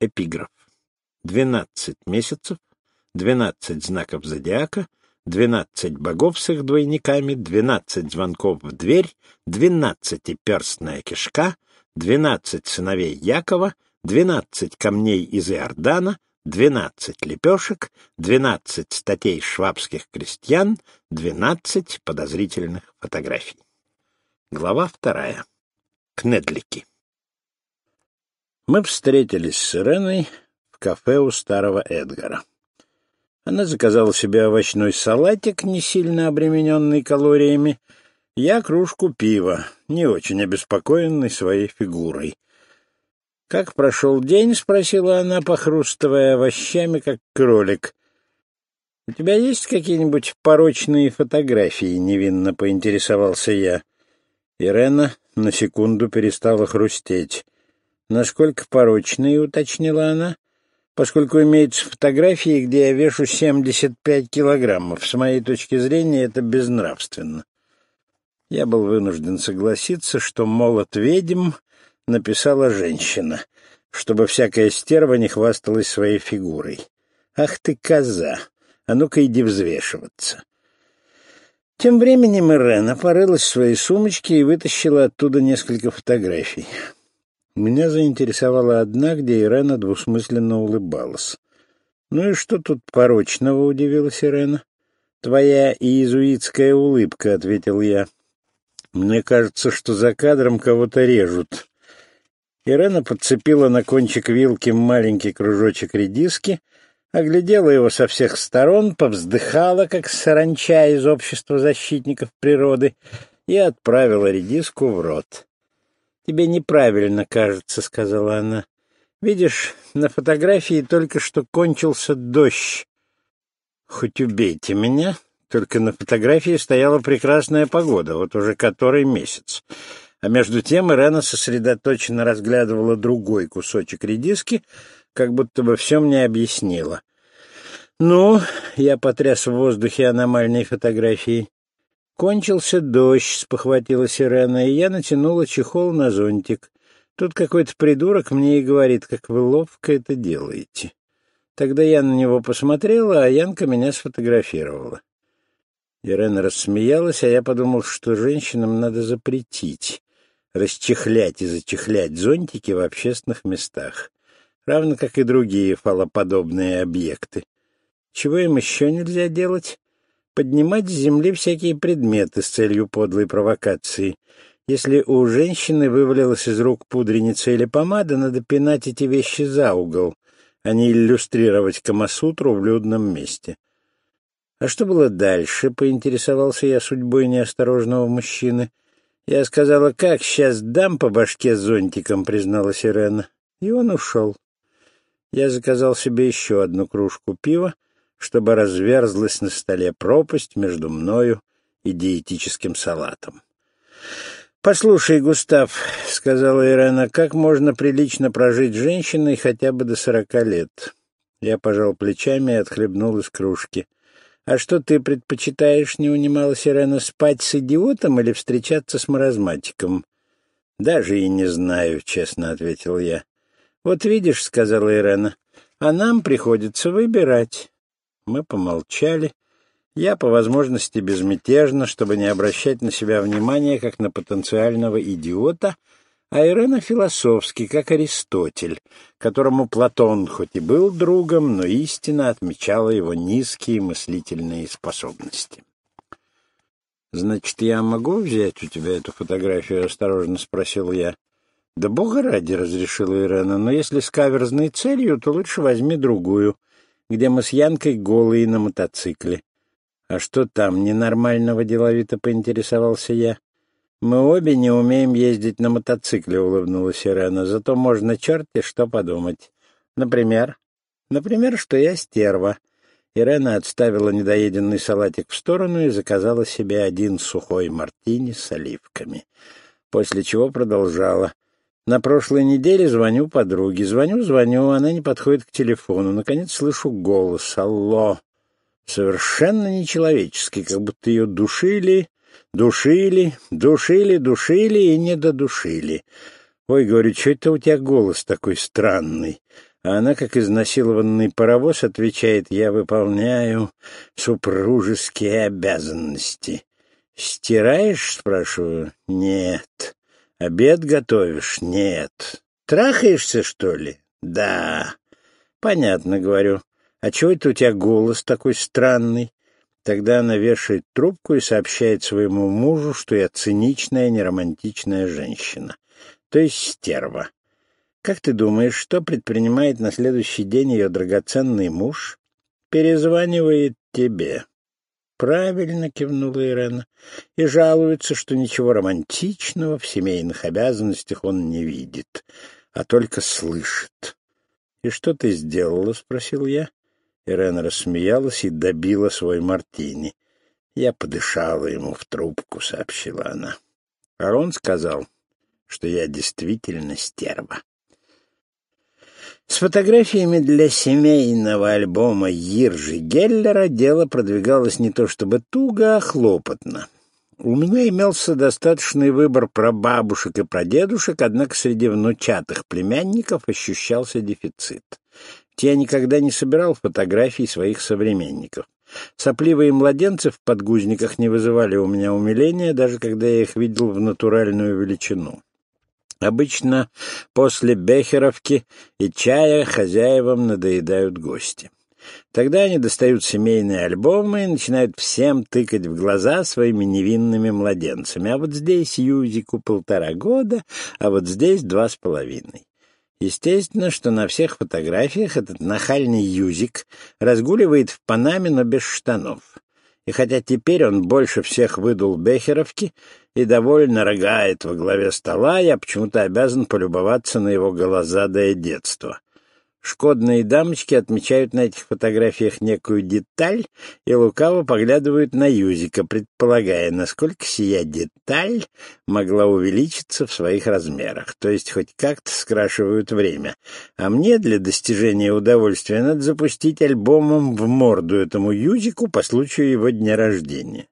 Эпиграф. Двенадцать месяцев, двенадцать знаков зодиака, двенадцать богов с их двойниками, двенадцать звонков в дверь, двенадцатиперстная кишка, двенадцать сыновей Якова, двенадцать камней из Иордана, двенадцать лепешек, двенадцать статей швабских крестьян, двенадцать подозрительных фотографий. Глава вторая. Кнедлики. Мы встретились с Иреной в кафе у старого Эдгара. Она заказала себе овощной салатик, не сильно обремененный калориями, я кружку пива, не очень обеспокоенный своей фигурой. «Как прошел день?» — спросила она, похрустывая овощами, как кролик. «У тебя есть какие-нибудь порочные фотографии?» — невинно поинтересовался я. Ирена на секунду перестала хрустеть. «Насколько порочные?» — уточнила она поскольку имеются фотографии, где я вешу 75 килограммов. С моей точки зрения, это безнравственно. Я был вынужден согласиться, что «Молот ведьм» написала женщина, чтобы всякая стерва не хвасталась своей фигурой. «Ах ты, коза! А ну-ка иди взвешиваться!» Тем временем Ирена порылась в своей сумочке и вытащила оттуда несколько фотографий. Меня заинтересовала одна, где Ирена двусмысленно улыбалась. «Ну и что тут порочного?» — удивилась Ирена. «Твоя иезуитская улыбка», — ответил я. «Мне кажется, что за кадром кого-то режут». Ирена подцепила на кончик вилки маленький кружочек редиски, оглядела его со всех сторон, повздыхала, как саранча из общества защитников природы, и отправила редиску в рот. «Тебе неправильно кажется», — сказала она. «Видишь, на фотографии только что кончился дождь. Хоть убейте меня, только на фотографии стояла прекрасная погода, вот уже который месяц. А между тем Ирена сосредоточенно разглядывала другой кусочек редиски, как будто бы все мне объяснила. «Ну», — я потряс в воздухе аномальной фотографией, Кончился дождь, спохватилась Ирена, и я натянула чехол на зонтик. Тут какой-то придурок мне и говорит, как вы ловко это делаете. Тогда я на него посмотрела, а Янка меня сфотографировала. Ирена рассмеялась, а я подумал, что женщинам надо запретить расчехлять и зачехлять зонтики в общественных местах, равно как и другие фалоподобные объекты. Чего им еще нельзя делать? Поднимать с земли всякие предметы с целью подлой провокации. Если у женщины вывалилась из рук пудреница или помада, надо пинать эти вещи за угол, а не иллюстрировать Камасутру в людном месте. А что было дальше, поинтересовался я судьбой неосторожного мужчины. Я сказала, как сейчас дам по башке зонтиком, призналась Ирена. И он ушел. Я заказал себе еще одну кружку пива, чтобы разверзлась на столе пропасть между мною и диетическим салатом. «Послушай, Густав», — сказала Ирена, — «как можно прилично прожить женщиной хотя бы до сорока лет?» Я пожал плечами и отхлебнул из кружки. «А что ты предпочитаешь, — не унималась Ирена, — спать с идиотом или встречаться с маразматиком?» «Даже и не знаю», — честно ответил я. «Вот видишь, — сказала Ирена, — а нам приходится выбирать». Мы помолчали. Я, по возможности, безмятежно, чтобы не обращать на себя внимания, как на потенциального идиота, а Ирена философски, как Аристотель, которому Платон хоть и был другом, но истина отмечала его низкие мыслительные способности. «Значит, я могу взять у тебя эту фотографию?» — осторожно спросил я. «Да бога ради», — разрешила Ирена, — «но если с каверзной целью, то лучше возьми другую где мы с Янкой голые на мотоцикле. А что там ненормального деловито поинтересовался я. Мы обе не умеем ездить на мотоцикле, улыбнулась Ирена, зато можно черти что подумать. Например? Например, что я стерва. Ирена отставила недоеденный салатик в сторону и заказала себе один сухой мартини с оливками. После чего продолжала. На прошлой неделе звоню подруге. Звоню, звоню, она не подходит к телефону. Наконец слышу голос. Алло. Совершенно нечеловеческий, как будто ее душили, душили, душили, душили и не додушили. Ой, говорю, что это у тебя голос такой странный? А она, как изнасилованный паровоз, отвечает, «Я выполняю супружеские обязанности». «Стираешь?» — спрашиваю. «Нет». «Обед готовишь?» «Нет». «Трахаешься, что ли?» «Да». «Понятно, — говорю. А чего это у тебя голос такой странный?» Тогда она вешает трубку и сообщает своему мужу, что я циничная, неромантичная женщина. То есть стерва. Как ты думаешь, что предпринимает на следующий день ее драгоценный муж? Перезванивает тебе. Правильно кивнула Ирена. И жалуется, что ничего романтичного в семейных обязанностях он не видит, а только слышит. И что ты сделала? спросил я. Ирена рассмеялась и добила свой мартини. Я подышала ему в трубку, сообщила она. А он сказал, что я действительно стерва. Фотографиями для семейного альбома Иржи Геллера дело продвигалось не то чтобы туго, а хлопотно. У меня имелся достаточный выбор про бабушек и про дедушек, однако среди внучатых племянников ощущался дефицит. Я никогда не собирал фотографий своих современников. Сопливые младенцы в подгузниках не вызывали у меня умиления, даже когда я их видел в натуральную величину. Обычно после бехеровки и чая хозяевам надоедают гости. Тогда они достают семейные альбомы и начинают всем тыкать в глаза своими невинными младенцами. А вот здесь Юзику полтора года, а вот здесь два с половиной. Естественно, что на всех фотографиях этот нахальный Юзик разгуливает в Панаме, но без штанов. И хотя теперь он больше всех выдул Бехеровки и довольно рогает во главе стола, я почему-то обязан полюбоваться на его голозадое детство. Шкодные дамочки отмечают на этих фотографиях некую деталь и лукаво поглядывают на Юзика, предполагая, насколько сия деталь могла увеличиться в своих размерах, то есть хоть как-то скрашивают время. А мне для достижения удовольствия надо запустить альбомом в морду этому Юзику по случаю его дня рождения.